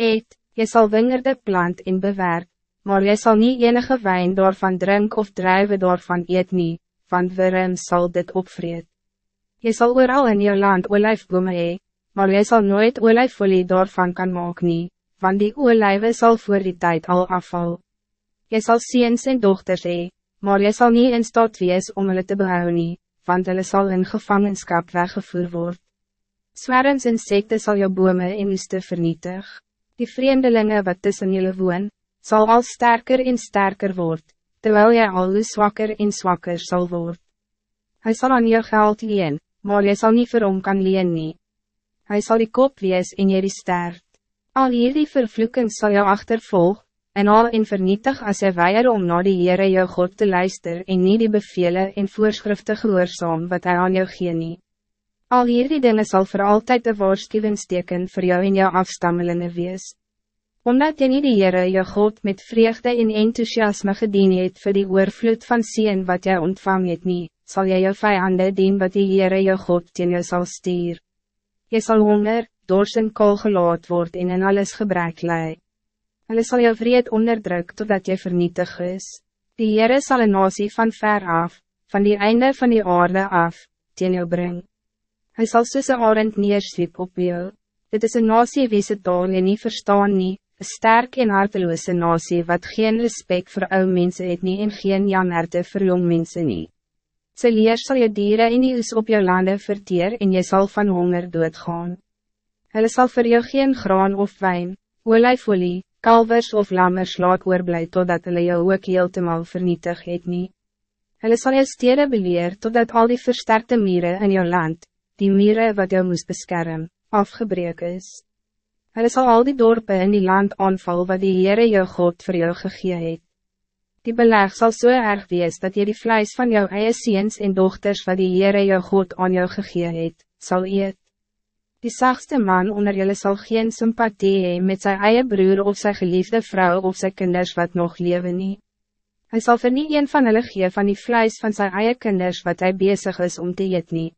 Eet, jy sal wingerde plant en bewerk, maar jy sal niet enige wijn daarvan drink of drijven daarvan eet nie, want wurm sal dit opvreet. Jy sal ooral in jou land olijfbome hee, maar jy sal nooit olijfolie daarvan kan maak nie, want die olijwe zal voor die tijd al afval. Jy sal ziens en dochters hee, maar jy sal niet in staat wees om hulle te behouden nie, want hulle sal in gevangenschap weggevoerd worden. Zwerms en sekte sal jou bome en oeste vernietig. Die vreemdelingen wat tussen jullie woon, zal al sterker en sterker worden, terwijl jij al hoe zwakker en zwakker zal worden. Hij zal aan jou geld leen, maar jy zal niet vir hom kan leen nie. Hy sal die kop wees en jy die stert. Al hierdie vervloeking sal jou achtervolg, en al en vernietig as jy weier om na die Heere jou God te luister en niet die bevelen en voorschriften gehoorzaam wat hij aan jou gee nie. Al hierdie dinge sal voor altijd de waarschuwingsteken voor jou en jou afstammelingen wees. Omdat jy nie die Heere jou God met vreugde en enthousiasme gedien het vir die oorvloed van sien wat jy ontvang het nie, sal jy jou vijanden dien wat die Heere jou God teen jou sal stuur. Jy sal honger, dors en kool gelaat word en in alles gebrek lei. Hulle sal jou vreed onderdruk totdat jy vernietig is. Die Heere sal een nasie van ver af, van die einde van die aarde af, teen jou bring. Hij zal soos een arend neerswiep op jou. Dit is een nasie wie se taal jy nie verstaan nie, een sterk en harteloze nasie wat geen respect voor ou mensen het nie en geen janerte voor jong mensen nie. Sy leer sal je dieren in die oes op jou lande verteer en je zal van honger doodgaan. Hulle sal voor jou geen graan of wijn, olijfolie, kalvers of lammers laat oorblij totdat hulle jou ook heeltemal vernietig het nie. Hulle sal jou stede beleer totdat al die versterkte mieren in jou land, die mieren wat jou moest beschermen, afgebreek is. Hulle sal al die dorpen in die land aanval wat die Heere jou God voor jou gegee het. Die beleg zal zo so erg wees dat je die vlijs van jou eie ziens en dochters wat die Heere jou God aan jou gegee het, sal eet. Die zachtste man onder jullie zal geen sympathie hee met zijn eie broer of zijn geliefde vrouw of zijn kinders wat nog leven nie. Hij zal vir nie een van hulle gee van die vlijs van zijn eie kinders wat hij bezig is om te eet nie.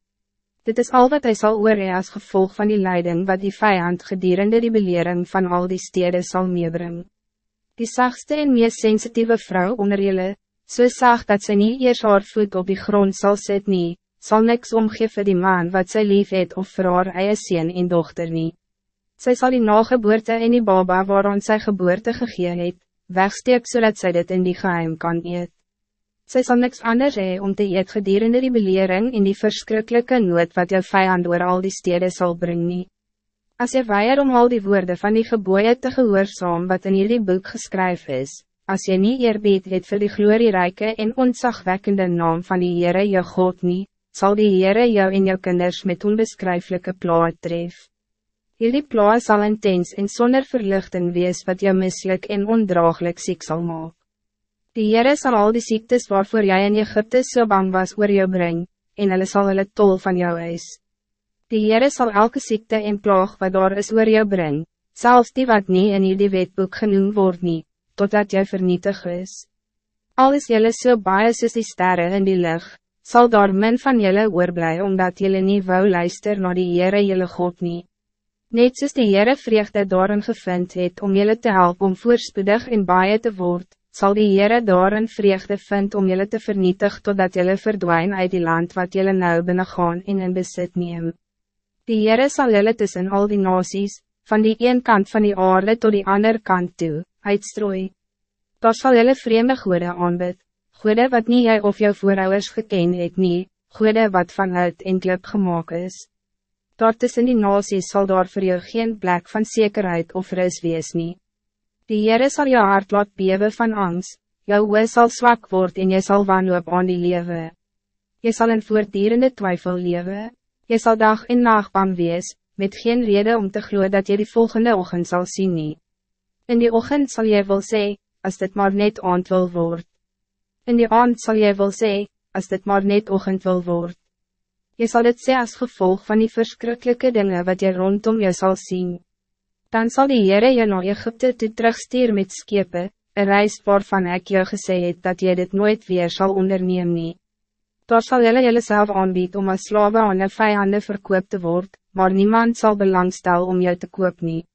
Dit is al wat hij zal oorhee als gevolg van die leiding wat die vijand gedurende die belering van al die steden zal meebrengen. Die zachtste en meest sensitieve vrouw onder jullie, so zacht dat ze niet eers haar voet op die grond zal zetten, nie, zal niks omgeven die man wat zij lief het of vir haar eie sien en dochter nie. Zij zal die nageboorte en die baba waaraan zij geboorte gegee het, wegsteek zodat zij dit in die geheim kan eet. Zij zal niks anders hee om te eet gedurende die belering in die verschrikkelijke nood wat jou vijand door al die steden zal brengen. Als je weier om al die woorden van die geboeien te gehoorzaam wat in jullie boek geschreven is, als je niet eerbied het voor die glorierijke en ontzagwekkende naam van die Heere jou God niet, zal die Heere jou en jou kinders met onbeschrijfelijke plaat tref. Jullie plaat zal intens en zonder verlichting wees wat jou misselijk en ondraaglijk ziek zal maken. Die Heere sal al die ziektes waarvoor jij in Egypte so bang was oor jou bring, en hulle sal hulle tol van jou eis. Die Heere sal elke ziekte en plaag wat daar is oor jou bring, zelfs die wat niet in die wetboek genoemd wordt nie, totdat jy vernietig is. Al is jylle so baie soos die sterren in die lucht, zal daar min van jylle oorblij omdat jylle nie wou luister na die Heere jylle God nie. Net soos die Heere vreugde daarin gevind het om jylle te helpen om voorspoedig en baie te worden zal die Heere daar een vreugde vind om jullie te vernietig totdat jullie verdwijnen uit die land wat jullie nou binnen gaan en in besit neem. Die Heere sal jullie tussen al die nasies, van die een kant van die aarde tot die andere kant toe, uitstrooi. Daar sal jullie vreemde goede aanbid, goede wat niet jy of jou voorouders geken het nie, goede wat vanuit en klip gemaakt is. Daar tussen die nasies sal daar voor jou geen plek van zekerheid of rus wees nie. Die Heere sal jou hart laat bewe van angst, jou oor sal zwak word en jy sal wanhoop aan die lewe. Jy sal in voortdurende twijfel lewe, jy sal dag en nacht bang wees, met geen reden om te gloeien dat jy die volgende ochtend zal zien nie. In die ochtend zal jy wel sê, als dit maar net aand wil word. In die aand zal jy wel sê, als dit maar net ochtend wil word. Je zal het sê als gevolg van die verschrikkelijke dingen wat je rondom je zal zien dan zal die Heere je naar Egypte toe terugstuur met skepe, een reis waarvan ik je gesê het dat je dit nooit weer zal ondernemen. nie. Daar sal jylle jylle self aanbied om als slawe aan een vijanden verkoop te worden, maar niemand zal belangstel om jou te koop nie.